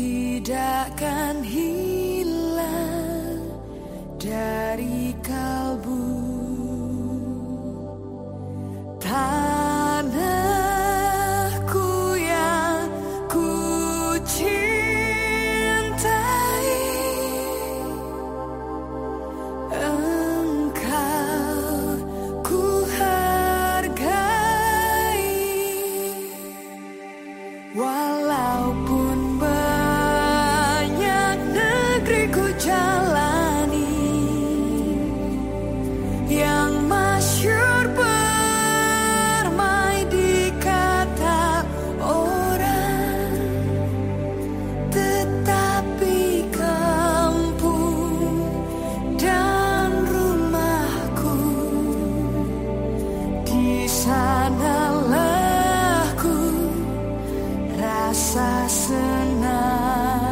Tidakkan hilang dari rasa senang.